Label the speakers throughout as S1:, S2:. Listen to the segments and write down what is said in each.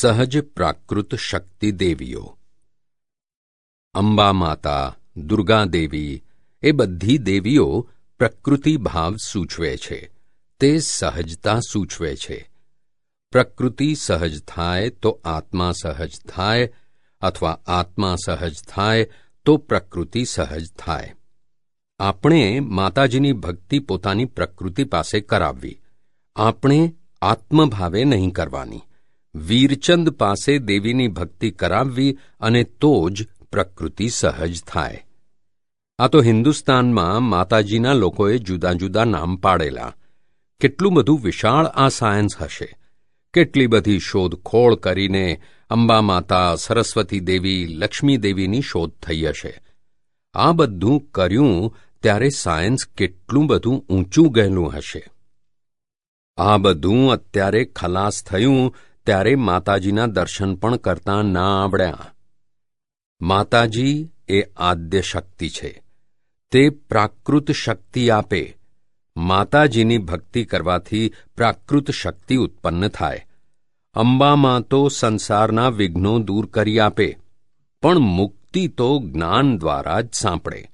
S1: સહજ પ્રાકૃત શક્તિ દેવીઓ. અંબા માતા દુર્ગા દેવી, એ બધી દેવીઓ પ્રકૃતિ ભાવ સૂચવે છે. તે સહજતા સૂચવે છે. પ્રકૃતિ સહજ થાય તો આત્મા સહજ થાય, અથવા આત્મા સહજ થાય તો પ્રકૃતિ સહજ થાય. આપણે માતાજીની ભક્તિ પોતાની પ્રકૃતિ પાસે કરાવવી. આપણે આત્મભાવે નહીં કરવાની. વીરચંદ પાસે દેવીની ભક્તિ કરાવવી અને તો જ પ્રકૃતિ સહજ થાય. આ તો હિન્દુસ્તાનમાં માતાજીના લોકોએ જુદા જુદા નામ પાડેલા. કેટલું બધું વિશાળ આ સાયન્સ હશે. કેટલી બધી શોધખોળ કરીને અંબા માતા સરસ્વતી દેવી, લક્ષ્મી દેવીની શોધ થઈ હશે. આ બધું કર્યું ત્યારે સાયન્સ કેટલું બધું ઊંચું ગયેલું હશે. આ બધું અત્યારે ખલાસ થયું ત્યારે માતાજીના દર્શન પણ કરતા ના આવડ્યા માતાજી એ આદ્ય શક્તિ છે. તે પ્રાકૃત શક્તિ આપે. માતાજીની ભક્તિ કરવાથી પ્રાકૃત શક્તિ ઉત્પન્ન થાય. અંબામાં તો સંસારના વિઘ્નો દૂર કરી આપે, પણ મુક્તિ તો જ્ઞાન દ્વારા જ સાંપડે.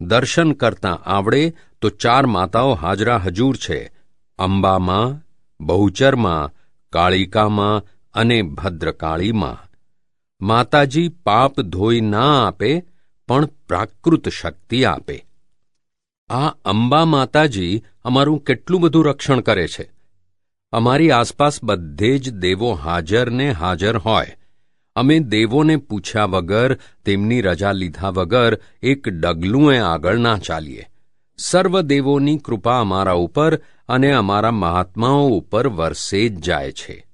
S1: દર્શન કરતાં આવડે તો ચાર માતાઓ હાજરા હજૂર છે. અંબામાં, બહુચરમાં કાળિકામાં અને ભદ્રકાળીમાં. માતાજી પાપ ધોઈ ના આપે, પણ પ્રાકૃત શક્તિ આપે. આ અંબા માતાજી અમારું કેટલું બધું રક્ષણ કરે છે. અમારી આસપાસ બધે જ દેવો હાજર ને હાજર હોય. અમે દેવોને પૂછ્યા વગર, તેમની રજા લીધા વગર એક ડગલું આગળ ના ચાલીએ. સર્વ દેવોની કૃપા અમારા ઉપર અને અમારા મહાત્માઓ ઉપર વરસે જ જાય છે.